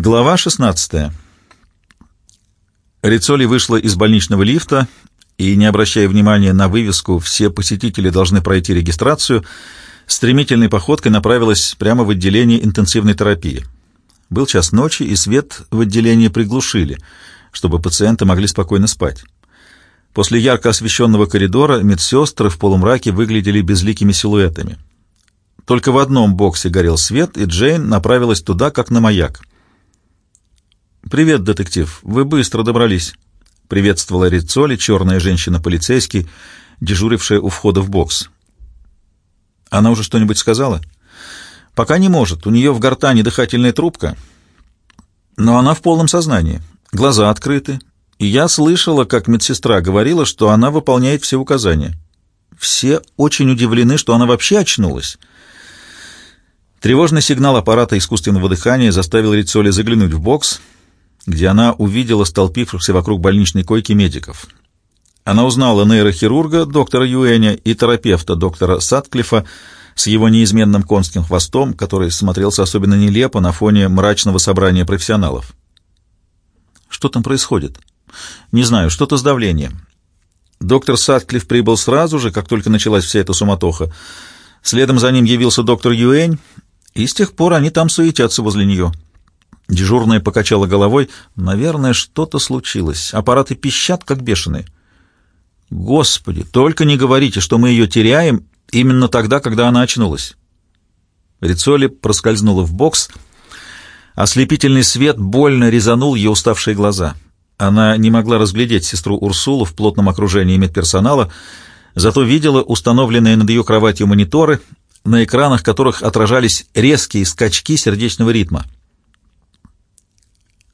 Глава 16. Рицоли вышла из больничного лифта и, не обращая внимания на вывеску «Все посетители должны пройти регистрацию», стремительной походкой направилась прямо в отделение интенсивной терапии. Был час ночи, и свет в отделении приглушили, чтобы пациенты могли спокойно спать. После ярко освещенного коридора медсестры в полумраке выглядели безликими силуэтами. Только в одном боксе горел свет, и Джейн направилась туда, как на маяк. «Привет, детектив. Вы быстро добрались», — приветствовала Рицоли, черная женщина-полицейский, дежурившая у входа в бокс. «Она уже что-нибудь сказала?» «Пока не может. У нее в гортани дыхательная трубка, но она в полном сознании. Глаза открыты, и я слышала, как медсестра говорила, что она выполняет все указания. Все очень удивлены, что она вообще очнулась». Тревожный сигнал аппарата искусственного дыхания заставил Рицоли заглянуть в бокс — где она увидела столпившихся вокруг больничной койки медиков. Она узнала нейрохирурга доктора Юэня и терапевта доктора Сатклифа с его неизменным конским хвостом, который смотрелся особенно нелепо на фоне мрачного собрания профессионалов. Что там происходит? Не знаю, что-то с давлением. Доктор Сатклифф прибыл сразу же, как только началась вся эта суматоха. Следом за ним явился доктор Юэнь, и с тех пор они там суетятся возле нее. Дежурная покачала головой. Наверное, что-то случилось. Аппараты пищат, как бешеные. Господи, только не говорите, что мы ее теряем именно тогда, когда она очнулась. Рицоли проскользнула в бокс. Ослепительный свет больно резанул ее уставшие глаза. Она не могла разглядеть сестру Урсулу в плотном окружении медперсонала, зато видела установленные над ее кроватью мониторы, на экранах которых отражались резкие скачки сердечного ритма.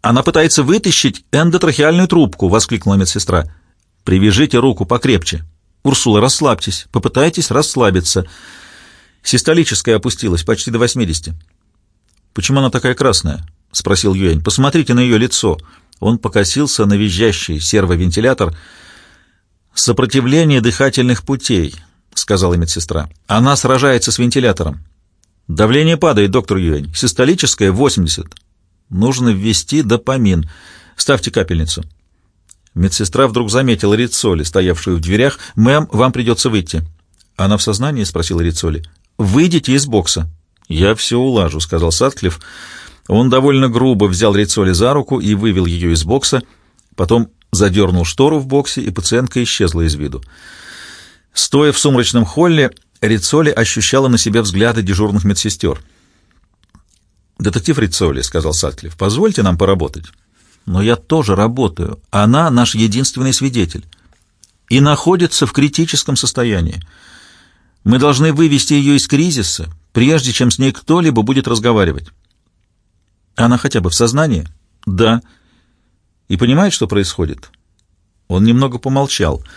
«Она пытается вытащить эндотрахеальную трубку!» — воскликнула медсестра. «Привяжите руку покрепче. Урсула, расслабьтесь, попытайтесь расслабиться». Систолическая опустилась почти до 80. «Почему она такая красная?» — спросил Юэнь. «Посмотрите на ее лицо». Он покосился на визжащий сервовентилятор. «Сопротивление дыхательных путей», — сказала медсестра. «Она сражается с вентилятором». «Давление падает, доктор Юэнь. Систолическое — 80. Нужно ввести допамин. Ставьте капельницу. Медсестра вдруг заметила Рицоли, стоявшую в дверях. «Мэм, вам придется выйти». «Она в сознании?» — спросила Рицоли. «Выйдите из бокса». «Я все улажу», — сказал Садклифф. Он довольно грубо взял Рицоли за руку и вывел ее из бокса, потом задернул штору в боксе, и пациентка исчезла из виду. Стоя в сумрачном холле, Рицоли ощущала на себе взгляды дежурных медсестер. «Детектив Рицоли», — сказал Сатклифф, — «позвольте нам поработать». «Но я тоже работаю. Она наш единственный свидетель. И находится в критическом состоянии. Мы должны вывести ее из кризиса, прежде чем с ней кто-либо будет разговаривать». «Она хотя бы в сознании?» «Да». «И понимает, что происходит?» Он немного помолчал. «Да».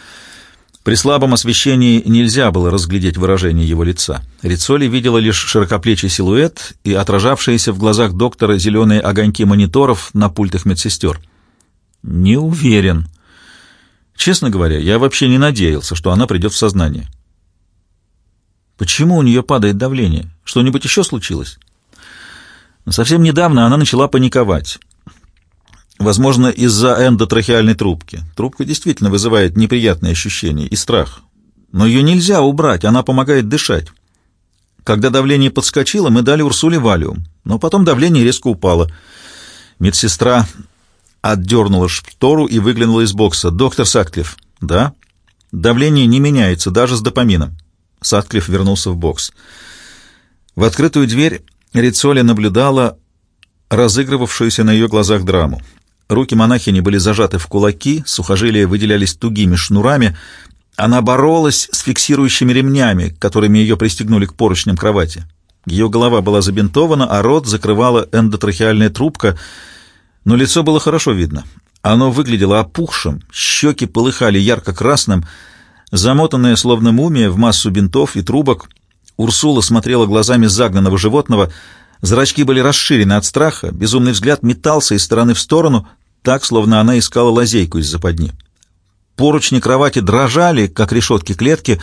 При слабом освещении нельзя было разглядеть выражение его лица. Рицоли видела лишь широкоплечий силуэт и отражавшиеся в глазах доктора зеленые огоньки мониторов на пультах медсестер. «Не уверен. Честно говоря, я вообще не надеялся, что она придет в сознание». «Почему у нее падает давление? Что-нибудь еще случилось?» Совсем недавно она начала паниковать. Возможно, из-за эндотрахеальной трубки. Трубка действительно вызывает неприятные ощущения и страх. Но ее нельзя убрать, она помогает дышать. Когда давление подскочило, мы дали Урсуле валиум, но потом давление резко упало. Медсестра отдернула штору и выглянула из бокса. «Доктор Сатклифф». «Да?» «Давление не меняется, даже с допамином». Сатклифф вернулся в бокс. В открытую дверь Рицоли наблюдала разыгрывавшуюся на ее глазах драму. Руки монахини были зажаты в кулаки, сухожилия выделялись тугими шнурами. Она боролась с фиксирующими ремнями, которыми ее пристегнули к поручням кровати. Ее голова была забинтована, а рот закрывала эндотрахеальная трубка, но лицо было хорошо видно. Оно выглядело опухшим, щеки полыхали ярко-красным, замотанная, словно мумия, в массу бинтов и трубок. Урсула смотрела глазами загнанного животного — Зрачки были расширены от страха, безумный взгляд метался из стороны в сторону, так, словно она искала лазейку из западни. Поручни кровати дрожали, как решетки клетки,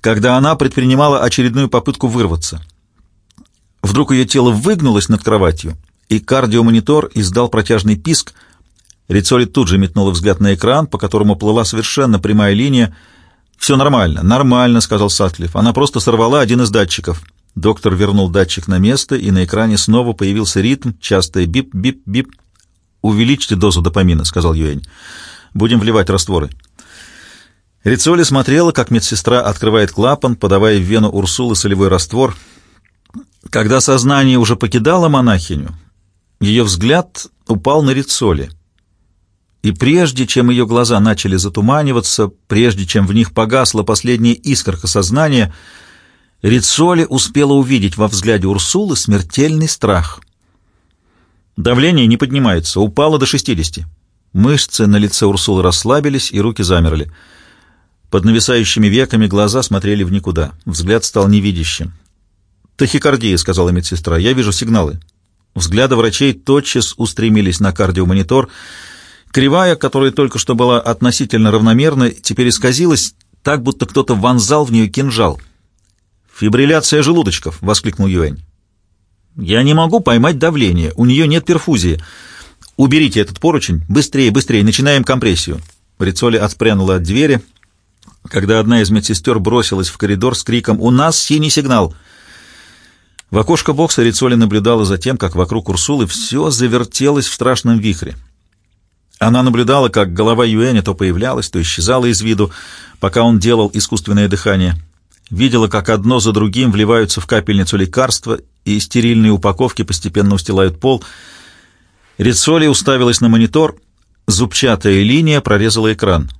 когда она предпринимала очередную попытку вырваться. Вдруг ее тело выгнулось над кроватью, и кардиомонитор издал протяжный писк. Рицоли тут же метнула взгляд на экран, по которому плыла совершенно прямая линия. «Все нормально, нормально», — сказал Сатклифф. «Она просто сорвала один из датчиков». Доктор вернул датчик на место, и на экране снова появился ритм, частое бип-бип-бип. «Увеличьте дозу допамина», — сказал Юэнь. «Будем вливать растворы». Рицоли смотрела, как медсестра открывает клапан, подавая в вену Урсулы солевой раствор. Когда сознание уже покидало монахиню, ее взгляд упал на Рицоли. И прежде чем ее глаза начали затуманиваться, прежде чем в них погасла последняя искорка сознания — Рицоли успела увидеть во взгляде Урсулы смертельный страх. Давление не поднимается, упало до 60. Мышцы на лице Урсулы расслабились, и руки замерли. Под нависающими веками глаза смотрели в никуда. Взгляд стал невидящим. «Тахикардия», — сказала медсестра, — «я вижу сигналы». Взгляды врачей тотчас устремились на кардиомонитор. Кривая, которая только что была относительно равномерной, теперь исказилась, так, будто кто-то вонзал в нее кинжал — «Фибрилляция желудочков!» — воскликнул Юэнь. «Я не могу поймать давление, у нее нет перфузии. Уберите этот поручень, быстрее, быстрее, начинаем компрессию». Рицоли отпрянула от двери, когда одна из медсестер бросилась в коридор с криком «У нас синий сигнал!». В окошко бокса Рицоли наблюдала за тем, как вокруг Урсулы все завертелось в страшном вихре. Она наблюдала, как голова Юэня то появлялась, то исчезала из виду, пока он делал искусственное дыхание — видела, как одно за другим вливаются в капельницу лекарства, и стерильные упаковки постепенно устилают пол. Рицоли уставилась на монитор, зубчатая линия прорезала экран.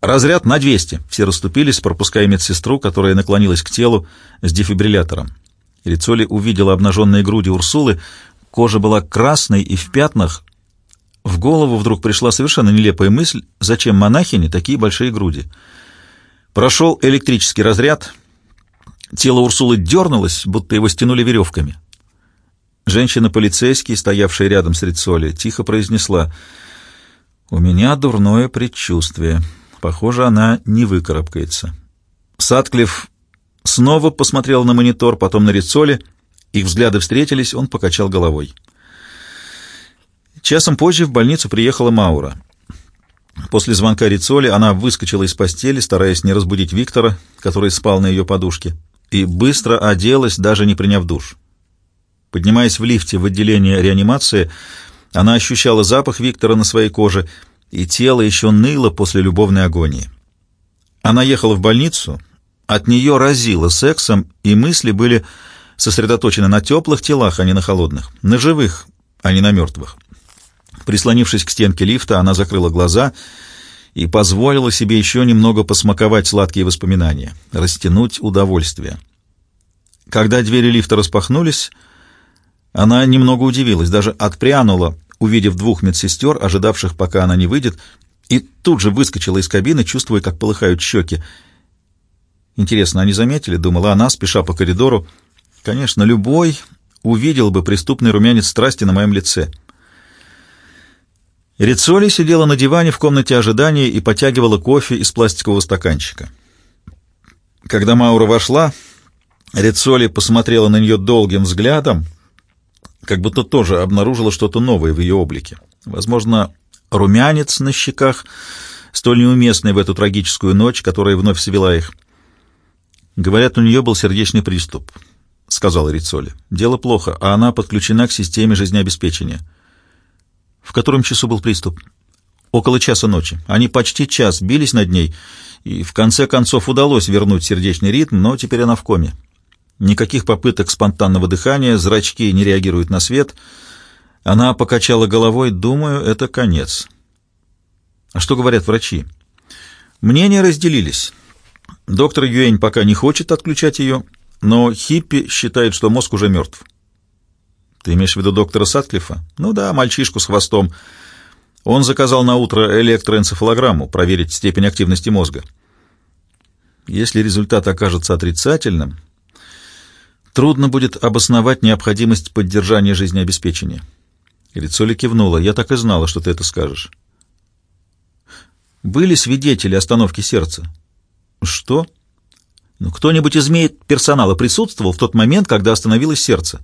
«Разряд на 200!» Все расступились, пропуская медсестру, которая наклонилась к телу с дефибриллятором. Рицоли увидела обнаженные груди Урсулы, кожа была красной и в пятнах. В голову вдруг пришла совершенно нелепая мысль, зачем монахине такие большие груди — Прошел электрический разряд. Тело Урсулы дернулось, будто его стянули веревками. Женщина-полицейский, стоявшая рядом с Рицоли, тихо произнесла «У меня дурное предчувствие. Похоже, она не выкарабкается». Садклифф снова посмотрел на монитор, потом на Рицоли. Их взгляды встретились, он покачал головой. Часом позже в больницу приехала Маура. После звонка Рицоли она выскочила из постели, стараясь не разбудить Виктора, который спал на ее подушке, и быстро оделась, даже не приняв душ. Поднимаясь в лифте в отделение реанимации, она ощущала запах Виктора на своей коже, и тело еще ныло после любовной агонии. Она ехала в больницу, от нее разило сексом, и мысли были сосредоточены на теплых телах, а не на холодных, на живых, а не на мертвых. Прислонившись к стенке лифта, она закрыла глаза и позволила себе еще немного посмаковать сладкие воспоминания, растянуть удовольствие. Когда двери лифта распахнулись, она немного удивилась, даже отпрянула, увидев двух медсестер, ожидавших, пока она не выйдет, и тут же выскочила из кабины, чувствуя, как полыхают щеки. Интересно, они заметили, думала она, спеша по коридору. Конечно, любой увидел бы преступный румянец страсти на моем лице — Рицоли сидела на диване в комнате ожидания и потягивала кофе из пластикового стаканчика. Когда Маура вошла, Рицоли посмотрела на нее долгим взглядом, как будто тоже обнаружила что-то новое в ее облике. Возможно, румянец на щеках, столь неуместный в эту трагическую ночь, которая вновь свела их. «Говорят, у нее был сердечный приступ», — сказала Рицоли. «Дело плохо, а она подключена к системе жизнеобеспечения». В котором часу был приступ? Около часа ночи. Они почти час бились над ней, и в конце концов удалось вернуть сердечный ритм, но теперь она в коме. Никаких попыток спонтанного дыхания, зрачки не реагируют на свет. Она покачала головой, думаю, это конец. А что говорят врачи? Мнения разделились. Доктор Юэнь пока не хочет отключать ее, но Хиппи считает, что мозг уже мертв. Ты имеешь в виду доктора Сатклифа? Ну да, мальчишку с хвостом. Он заказал на утро электроэнцефалограмму, проверить степень активности мозга. Если результат окажется отрицательным, трудно будет обосновать необходимость поддержания жизнеобеспечения. Рицоли кивнула. Я так и знала, что ты это скажешь. Были свидетели остановки сердца. Что? Ну, кто-нибудь из персонала присутствовал в тот момент, когда остановилось сердце?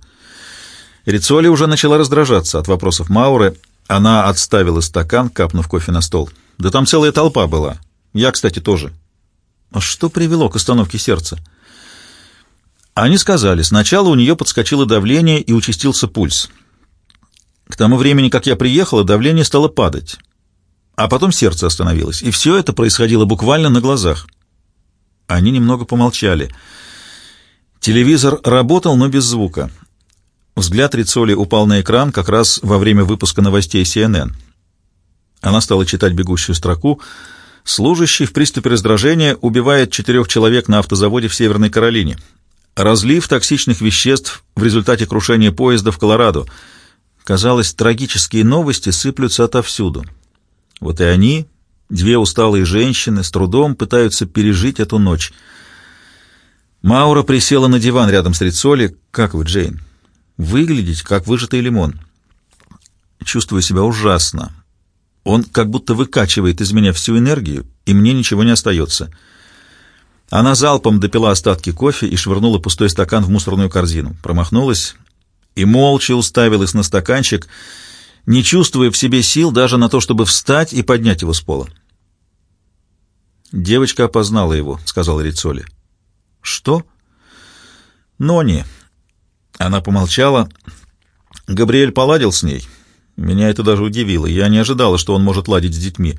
Рицоли уже начала раздражаться от вопросов Мауры. Она отставила стакан, капнув кофе на стол. «Да там целая толпа была. Я, кстати, тоже». «А что привело к остановке сердца?» Они сказали, сначала у нее подскочило давление и участился пульс. К тому времени, как я приехала, давление стало падать. А потом сердце остановилось. И все это происходило буквально на глазах. Они немного помолчали. Телевизор работал, но без звука. Взгляд Рицоли упал на экран как раз во время выпуска новостей CNN. Она стала читать бегущую строку. «Служащий в приступе раздражения убивает четырех человек на автозаводе в Северной Каролине. Разлив токсичных веществ в результате крушения поезда в Колорадо. Казалось, трагические новости сыплются отовсюду. Вот и они, две усталые женщины, с трудом пытаются пережить эту ночь. Маура присела на диван рядом с Рицоли. «Как вы, Джейн?» «Выглядеть, как выжатый лимон». «Чувствую себя ужасно. Он как будто выкачивает из меня всю энергию, и мне ничего не остается». Она залпом допила остатки кофе и швырнула пустой стакан в мусорную корзину. Промахнулась и молча уставилась на стаканчик, не чувствуя в себе сил даже на то, чтобы встать и поднять его с пола. «Девочка опознала его», — сказал Рицоли. «Что?» «Нони». Она помолчала. «Габриэль поладил с ней. Меня это даже удивило. Я не ожидала, что он может ладить с детьми».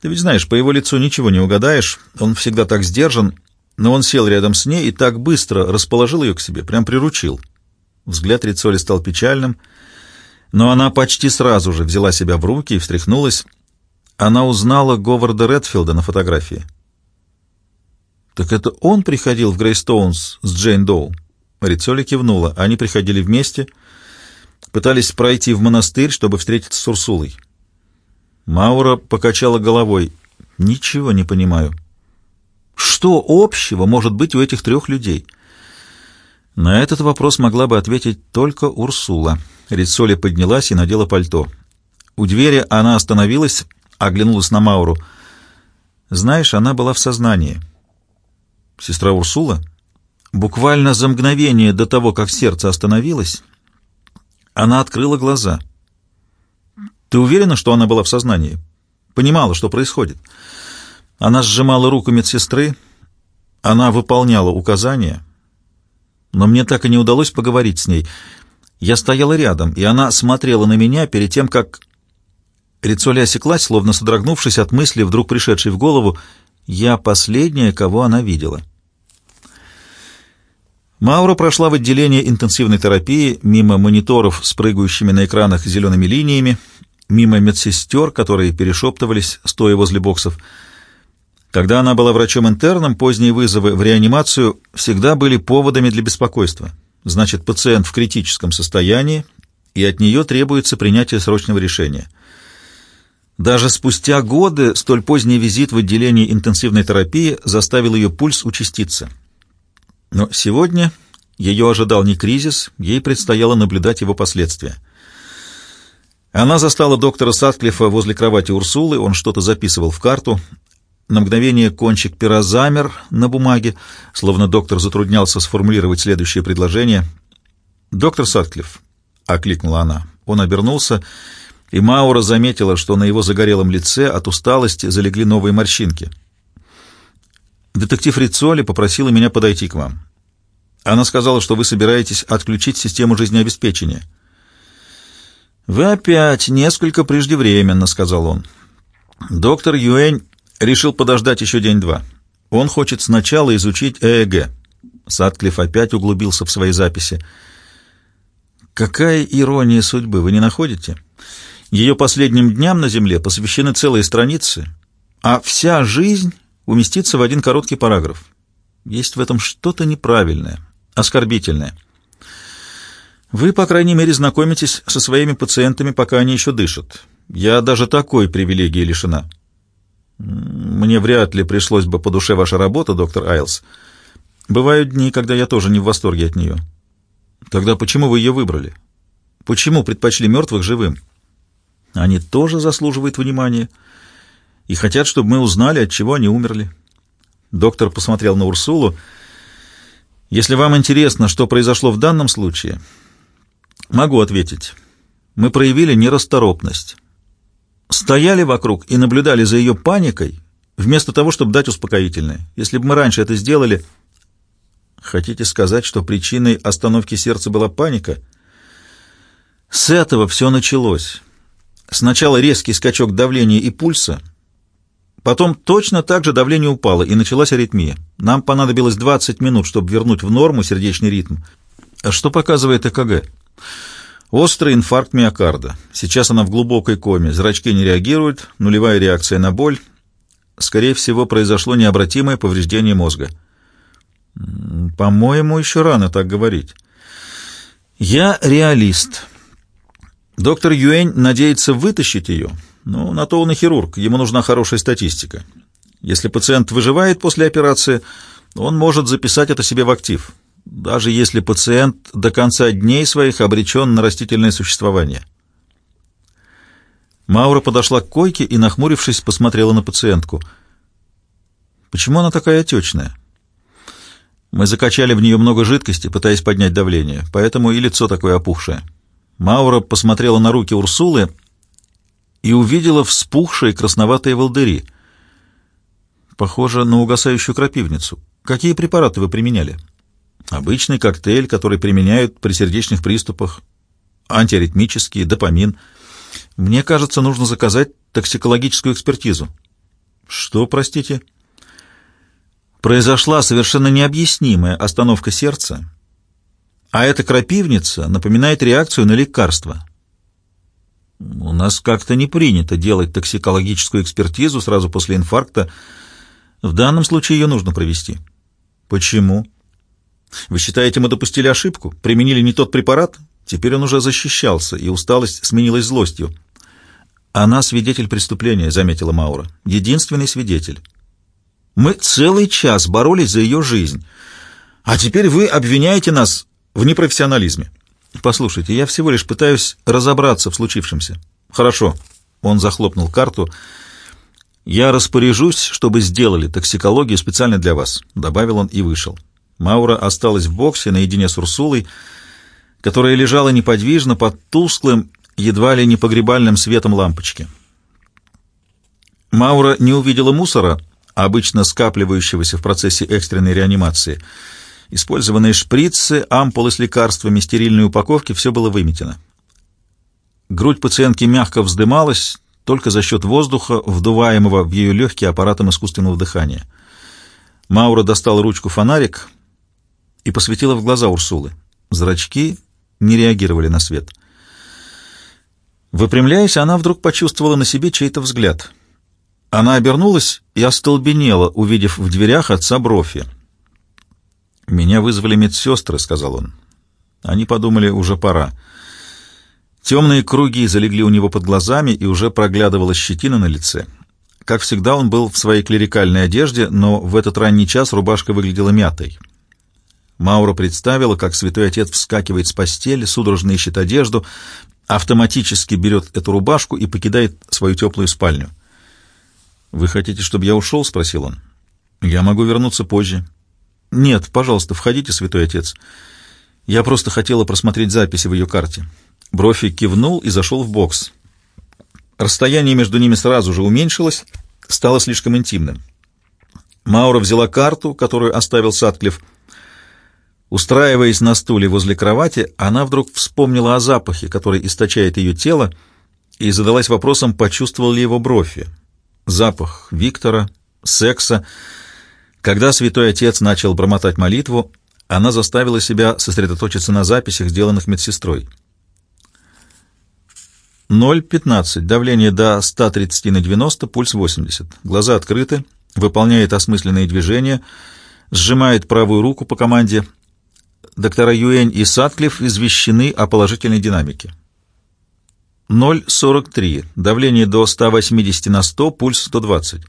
Ты ведь знаешь, по его лицу ничего не угадаешь, он всегда так сдержан, но он сел рядом с ней и так быстро расположил ее к себе, прям приручил. Взгляд Рицоли стал печальным, но она почти сразу же взяла себя в руки и встряхнулась. Она узнала Говарда Редфилда на фотографии. «Так это он приходил в Грейстоунс с Джейн Доу?» Рицоли кивнула. Они приходили вместе, пытались пройти в монастырь, чтобы встретиться с Урсулой. Маура покачала головой. «Ничего не понимаю. Что общего может быть у этих трех людей?» На этот вопрос могла бы ответить только Урсула. Рицоли поднялась и надела пальто. У двери она остановилась, оглянулась на Мауру. «Знаешь, она была в сознании». «Сестра Урсула?» Буквально за мгновение до того, как сердце остановилось, она открыла глаза — ты уверена, что она была в сознании? Понимала, что происходит? Она сжимала руку медсестры, она выполняла указания, но мне так и не удалось поговорить с ней. Я стояла рядом, и она смотрела на меня перед тем, как... Рицоли осеклась, словно содрогнувшись от мысли, вдруг пришедшей в голову, «Я последняя, кого она видела». Маура прошла в отделение интенсивной терапии мимо мониторов с прыгающими на экранах зелеными линиями, мимо медсестер, которые перешептывались, стоя возле боксов. Когда она была врачом-интерном, поздние вызовы в реанимацию всегда были поводами для беспокойства. Значит, пациент в критическом состоянии, и от нее требуется принятие срочного решения. Даже спустя годы столь поздний визит в отделение интенсивной терапии заставил ее пульс участиться. Но сегодня ее ожидал не кризис, ей предстояло наблюдать его последствия. Она застала доктора Сатклифа возле кровати Урсулы, он что-то записывал в карту. На мгновение кончик пера замер на бумаге, словно доктор затруднялся сформулировать следующее предложение. «Доктор Сатклифф», — окликнула она. Он обернулся, и Маура заметила, что на его загорелом лице от усталости залегли новые морщинки. «Детектив Рицоли попросила меня подойти к вам. Она сказала, что вы собираетесь отключить систему жизнеобеспечения». «Вы опять несколько преждевременно», — сказал он. «Доктор Юэнь решил подождать еще день-два. Он хочет сначала изучить ЭЭГ». Садклифф опять углубился в свои записи. «Какая ирония судьбы, вы не находите? Ее последним дням на Земле посвящены целые страницы, а вся жизнь уместится в один короткий параграф. Есть в этом что-то неправильное, оскорбительное». Вы, по крайней мере, знакомитесь со своими пациентами, пока они еще дышат. Я даже такой привилегии лишена. Мне вряд ли пришлось бы по душе ваша работа, доктор Айлс. Бывают дни, когда я тоже не в восторге от нее. Тогда почему вы ее выбрали? Почему предпочли мертвых живым? Они тоже заслуживают внимания и хотят, чтобы мы узнали, от чего они умерли. Доктор посмотрел на Урсулу. Если вам интересно, что произошло в данном случае, Могу ответить. Мы проявили нерасторопность. Стояли вокруг и наблюдали за ее паникой, вместо того, чтобы дать успокоительное. Если бы мы раньше это сделали... Хотите сказать, что причиной остановки сердца была паника? С этого все началось. Сначала резкий скачок давления и пульса, потом точно так же давление упало, и началась аритмия. Нам понадобилось 20 минут, чтобы вернуть в норму сердечный ритм. А что показывает ЭКГ? Острый инфаркт миокарда. Сейчас она в глубокой коме, зрачки не реагируют, нулевая реакция на боль. Скорее всего, произошло необратимое повреждение мозга. По-моему, еще рано так говорить. Я реалист. Доктор Юэнь надеется вытащить ее. Ну, на то он и хирург, ему нужна хорошая статистика. Если пациент выживает после операции, он может записать это себе в актив даже если пациент до конца дней своих обречен на растительное существование. Маура подошла к койке и, нахмурившись, посмотрела на пациентку. «Почему она такая отечная?» «Мы закачали в нее много жидкости, пытаясь поднять давление, поэтому и лицо такое опухшее». Маура посмотрела на руки Урсулы и увидела вспухшие красноватые волдыри. Похоже на угасающую крапивницу. Какие препараты вы применяли?» Обычный коктейль, который применяют при сердечных приступах, антиаритмический, допамин. Мне кажется, нужно заказать токсикологическую экспертизу. Что, простите? Произошла совершенно необъяснимая остановка сердца, а эта крапивница напоминает реакцию на лекарство. У нас как-то не принято делать токсикологическую экспертизу сразу после инфаркта. В данном случае ее нужно провести. Почему? Вы считаете, мы допустили ошибку? Применили не тот препарат? Теперь он уже защищался, и усталость сменилась злостью. Она свидетель преступления, заметила Маура. Единственный свидетель. Мы целый час боролись за ее жизнь. А теперь вы обвиняете нас в непрофессионализме. Послушайте, я всего лишь пытаюсь разобраться в случившемся. Хорошо. Он захлопнул карту. Я распоряжусь, чтобы сделали токсикологию специально для вас, добавил он и вышел. Маура осталась в боксе наедине с Урсулой, которая лежала неподвижно под тусклым, едва ли не погребальным светом лампочки. Маура не увидела мусора, обычно скапливающегося в процессе экстренной реанимации. Использованные шприцы, ампулы с лекарствами, стерильные упаковки — все было выметено. Грудь пациентки мягко вздымалась только за счет воздуха, вдуваемого в ее легкие аппаратом искусственного дыхания. Маура достала ручку-фонарик — и посветила в глаза Урсулы. Зрачки не реагировали на свет. Выпрямляясь, она вдруг почувствовала на себе чей-то взгляд. Она обернулась и остолбенела, увидев в дверях отца Брофи. «Меня вызвали медсестры», — сказал он. Они подумали, уже пора. Темные круги залегли у него под глазами, и уже проглядывала щетина на лице. Как всегда, он был в своей клерикальной одежде, но в этот ранний час рубашка выглядела мятой. Маура представила, как святой отец вскакивает с постели, судорожно ищет одежду, автоматически берет эту рубашку и покидает свою теплую спальню. «Вы хотите, чтобы я ушел?» — спросил он. «Я могу вернуться позже». «Нет, пожалуйста, входите, святой отец. Я просто хотела просмотреть записи в ее карте». Брофи кивнул и зашел в бокс. Расстояние между ними сразу же уменьшилось, стало слишком интимным. Маура взяла карту, которую оставил Сатклифф, Устраиваясь на стуле возле кровати, она вдруг вспомнила о запахе, который источает ее тело, и задалась вопросом, почувствовал ли его Брофи. Запах Виктора, секса. Когда святой отец начал бормотать молитву, она заставила себя сосредоточиться на записях, сделанных медсестрой. 0,15. Давление до 130 на 90, пульс 80. Глаза открыты, выполняет осмысленные движения, сжимает правую руку по команде – доктора Юэнь и Сатклифф извещены о положительной динамике. 0,43. Давление до 180 на 100, пульс 120.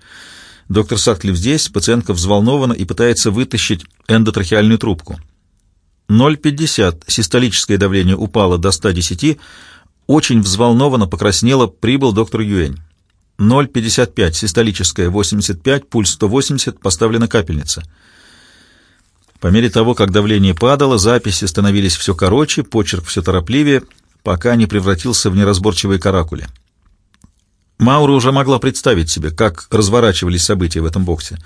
Доктор Сатклифф здесь, пациентка взволнована и пытается вытащить эндотрахеальную трубку. 0,50. Систолическое давление упало до 110. Очень взволнованно, покраснело, прибыл доктор Юэнь. 0,55. Систолическое 85, пульс 180, поставлена капельница. По мере того, как давление падало, записи становились все короче, почерк все торопливее, пока не превратился в неразборчивые каракули. Маура уже могла представить себе, как разворачивались события в этом боксе.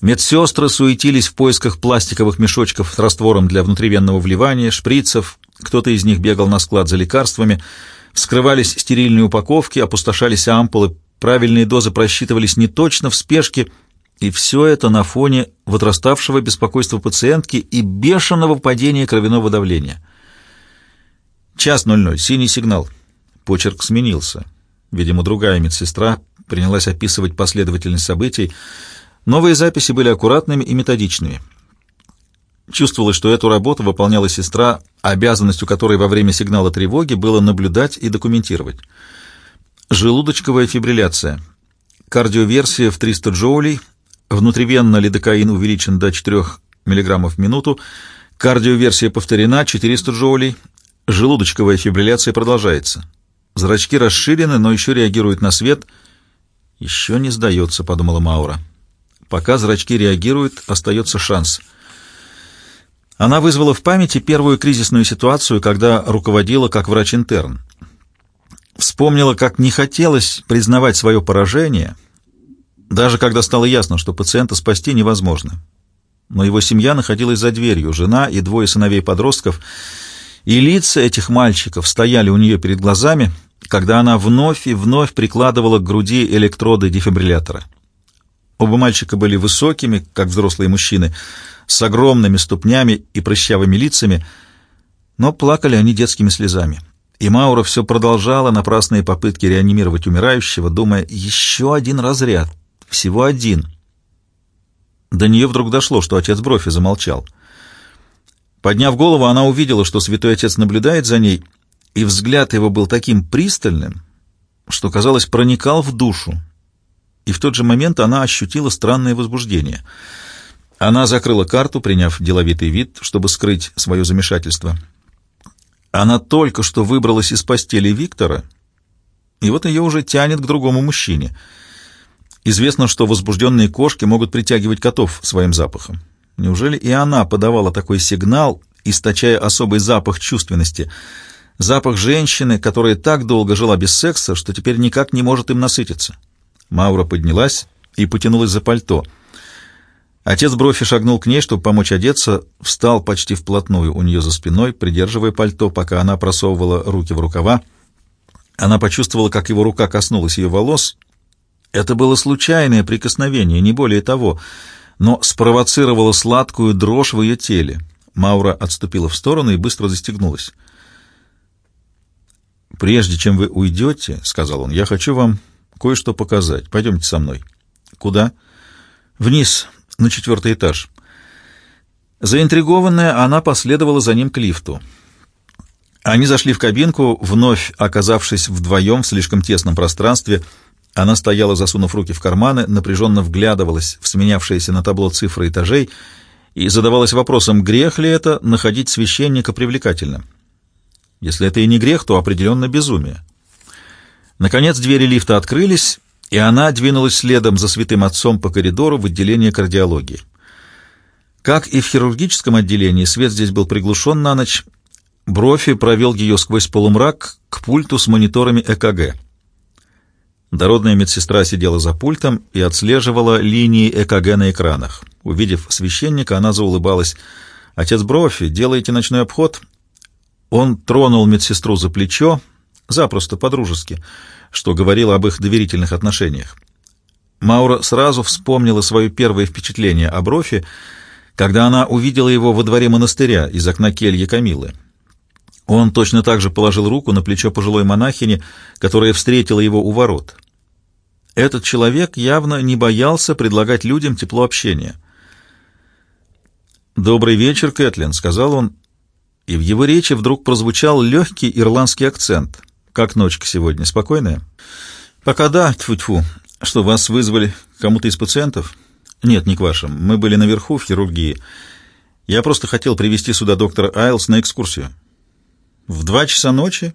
Медсестры суетились в поисках пластиковых мешочков с раствором для внутривенного вливания, шприцев, кто-то из них бегал на склад за лекарствами, вскрывались стерильные упаковки, опустошались ампулы, правильные дозы просчитывались неточно, в спешке, и все это на фоне возраставшего беспокойства пациентки и бешеного падения кровяного давления. Час 00, синий сигнал. Почерк сменился. Видимо, другая медсестра принялась описывать последовательность событий. Новые записи были аккуратными и методичными. Чувствовалось, что эту работу выполняла сестра, обязанностью которой во время сигнала тревоги было наблюдать и документировать. Желудочковая фибрилляция. Кардиоверсия в 300 джоулей. Внутривенно лидокаин увеличен до 4 мг в минуту. Кардиоверсия повторена 400 джоулей. Желудочковая фибрилляция продолжается. Зрачки расширены, но еще реагируют на свет. «Еще не сдается», — подумала Маура. «Пока зрачки реагируют, остается шанс». Она вызвала в памяти первую кризисную ситуацию, когда руководила как врач-интерн. Вспомнила, как не хотелось признавать свое поражение, даже когда стало ясно, что пациента спасти невозможно. Но его семья находилась за дверью, жена и двое сыновей-подростков, и лица этих мальчиков стояли у нее перед глазами, когда она вновь и вновь прикладывала к груди электроды дефибриллятора. Оба мальчика были высокими, как взрослые мужчины, с огромными ступнями и прыщавыми лицами, но плакали они детскими слезами. И Маура все продолжала напрасные попытки реанимировать умирающего, думая, еще один разряд, всего один. До нее вдруг дошло, что отец Брофи замолчал. Подняв голову, она увидела, что святой отец наблюдает за ней, и взгляд его был таким пристальным, что, казалось, проникал в душу. И в тот же момент она ощутила странное возбуждение — она закрыла карту, приняв деловитый вид, чтобы скрыть свое замешательство. Она только что выбралась из постели Виктора, и вот ее уже тянет к другому мужчине. Известно, что возбужденные кошки могут притягивать котов своим запахом. Неужели и она подавала такой сигнал, источая особый запах чувственности, запах женщины, которая так долго жила без секса, что теперь никак не может им насытиться? Маура поднялась и потянулась за пальто — Отец Брофи шагнул к ней, чтобы помочь одеться, встал почти вплотную у нее за спиной, придерживая пальто, пока она просовывала руки в рукава. Она почувствовала, как его рука коснулась ее волос. Это было случайное прикосновение, не более того, но спровоцировало сладкую дрожь в ее теле. Маура отступила в сторону и быстро застегнулась. «Прежде чем вы уйдете, — сказал он, — я хочу вам кое-что показать. Пойдемте со мной». «Куда?» «Вниз, на четвертый этаж. Заинтригованная, она последовала за ним к лифту. Они зашли в кабинку, вновь оказавшись вдвоем в слишком тесном пространстве. Она стояла, засунув руки в карманы, напряженно вглядывалась в сменявшиеся на табло цифры этажей и задавалась вопросом, грех ли это находить священника привлекательным. Если это и не грех, то определенно безумие. Наконец двери лифта открылись, и она двинулась следом за святым отцом по коридору в отделение кардиологии. Как и в хирургическом отделении, свет здесь был приглушен на ночь. Брофи провел ее сквозь полумрак к пульту с мониторами ЭКГ. Дородная медсестра сидела за пультом и отслеживала линии ЭКГ на экранах. Увидев священника, она заулыбалась. «Отец Брофи, делаете ночной обход?» Он тронул медсестру за плечо, запросто, по-дружески что говорило об их доверительных отношениях. Маура сразу вспомнила свое первое впечатление о Брофе, когда она увидела его во дворе монастыря из окна кельи Камилы. Он точно так же положил руку на плечо пожилой монахини, которая встретила его у ворот. Этот человек явно не боялся предлагать людям тепло общения. «Добрый вечер, Кэтлин», — сказал он, и в его речи вдруг прозвучал легкий ирландский акцент — как ночка сегодня? Спокойная? Пока да, тьфу-тьфу. Что, вас вызвали кому-то из пациентов? Нет, не к вашим. Мы были наверху в хирургии. Я просто хотел привести сюда доктора Айлс на экскурсию. В два часа ночи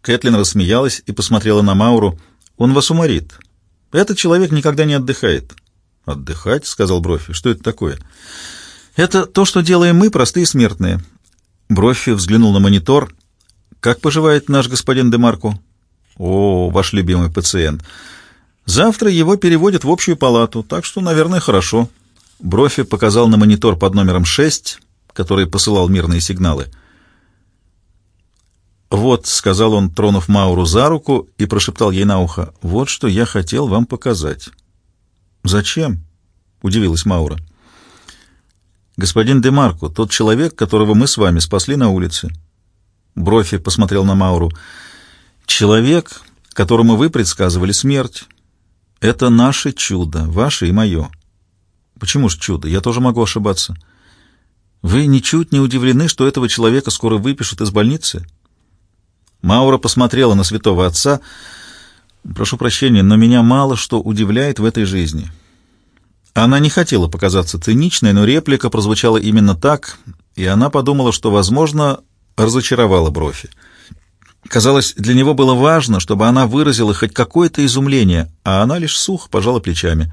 Кэтлин рассмеялась и посмотрела на Мауру. Он вас уморит. Этот человек никогда не отдыхает. «Отдыхать?» — сказал Брофи. «Что это такое?» Это то, что делаем мы, простые смертные. Брофи взглянул на монитор. Как поживает наш господин Демарко? О, ваш любимый пациент. Завтра его переводят в общую палату, так что, наверное, хорошо. Брофи показал на монитор под номером 6, который посылал мирные сигналы. «Вот», — сказал он, тронув Мауру за руку и прошептал ей на ухо, — «вот что я хотел вам показать». «Зачем?» — удивилась Маура. «Господин Демарко, тот человек, которого мы с вами спасли на улице». Брофи посмотрел на Мауру. «Человек, которому вы предсказывали смерть. Это наше чудо, ваше и мое». «Почему ж чудо? Я тоже могу ошибаться». «Вы ничуть не удивлены, что этого человека скоро выпишут из больницы?» Маура посмотрела на святого отца. «Прошу прощения, но меня мало что удивляет в этой жизни». Она не хотела показаться циничной, но реплика прозвучала именно так, и она подумала, что, возможно, разочаровала Брофи. Казалось, для него было важно, чтобы она выразила хоть какое-то изумление, а она лишь сухо пожала плечами.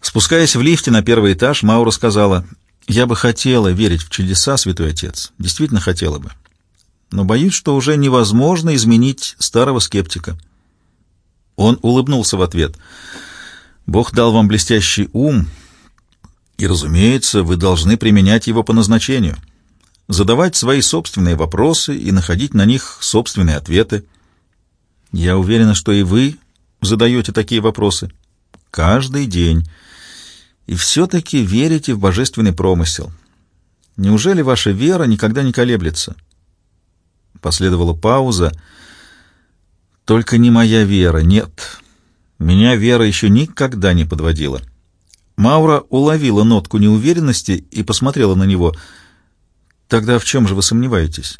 Спускаясь в лифте на первый этаж, Маура сказала, «Я бы хотела верить в чудеса, святой отец, действительно хотела бы но боюсь, что уже невозможно изменить старого скептика. Он улыбнулся в ответ. «Бог дал вам блестящий ум, и, разумеется, вы должны применять его по назначению, задавать свои собственные вопросы и находить на них собственные ответы. Я уверена, что и вы задаете такие вопросы. Каждый день. И все-таки верите в божественный промысел. Неужели ваша вера никогда не колеблется?» Последовала пауза. «Только не моя вера, нет. Меня вера еще никогда не подводила». Маура уловила нотку неуверенности и посмотрела на него. «Тогда в чем же вы сомневаетесь?»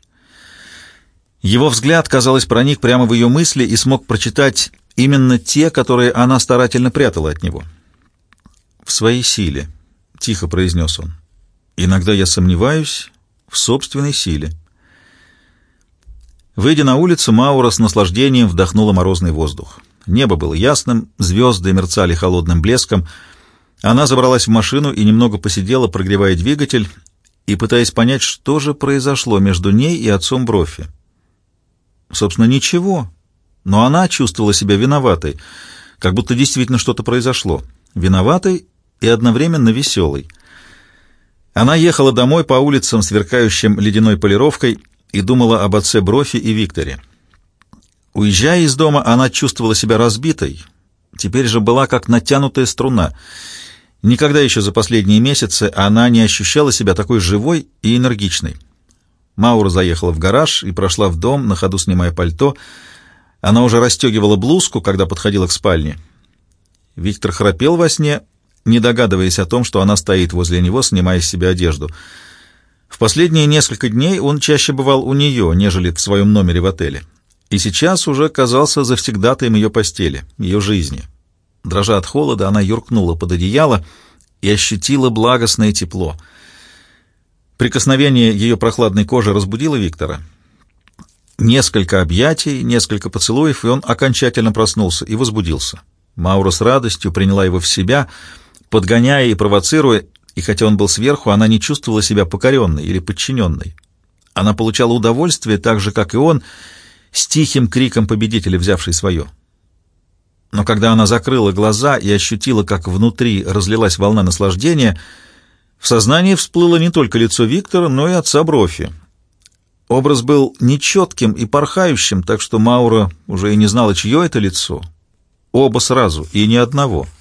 Его взгляд, казалось, проник прямо в ее мысли и смог прочитать именно те, которые она старательно прятала от него. «В своей силе», — тихо произнес он. «Иногда я сомневаюсь в собственной силе». Выйдя на улицу, Маура с наслаждением вдохнула морозный воздух. Небо было ясным, звезды мерцали холодным блеском. Она забралась в машину и немного посидела, прогревая двигатель и пытаясь понять, что же произошло между ней и отцом Брофи. Собственно, ничего, но она чувствовала себя виноватой, как будто действительно что-то произошло. Виноватой и одновременно веселой. Она ехала домой по улицам, сверкающим ледяной полировкой, и думала об отце Брофи и Викторе. Уезжая из дома, она чувствовала себя разбитой, теперь же была как натянутая струна. Никогда еще за последние месяцы она не ощущала себя такой живой и энергичной. Маура заехала в гараж и прошла в дом, на ходу снимая пальто. Она уже расстегивала блузку, когда подходила к спальне. Виктор храпел во сне, не догадываясь о том, что она стоит возле него, снимая с себя одежду — в последние несколько дней он чаще бывал у нее, нежели в своем номере в отеле. И сейчас уже казался завсегдатаем ее постели, ее жизни. Дрожа от холода, она юркнула под одеяло и ощутила благостное тепло. Прикосновение ее прохладной кожи разбудило Виктора. Несколько объятий, несколько поцелуев, и он окончательно проснулся и возбудился. Маура с радостью приняла его в себя, подгоняя и провоцируя, и хотя он был сверху, она не чувствовала себя покоренной или подчиненной. Она получала удовольствие так же, как и он, с тихим криком победителя, взявшей свое. Но когда она закрыла глаза и ощутила, как внутри разлилась волна наслаждения, в сознании всплыло не только лицо Виктора, но и отца Брофи. Образ был нечетким и порхающим, так что Маура уже и не знала, чье это лицо. Оба сразу, и ни одного —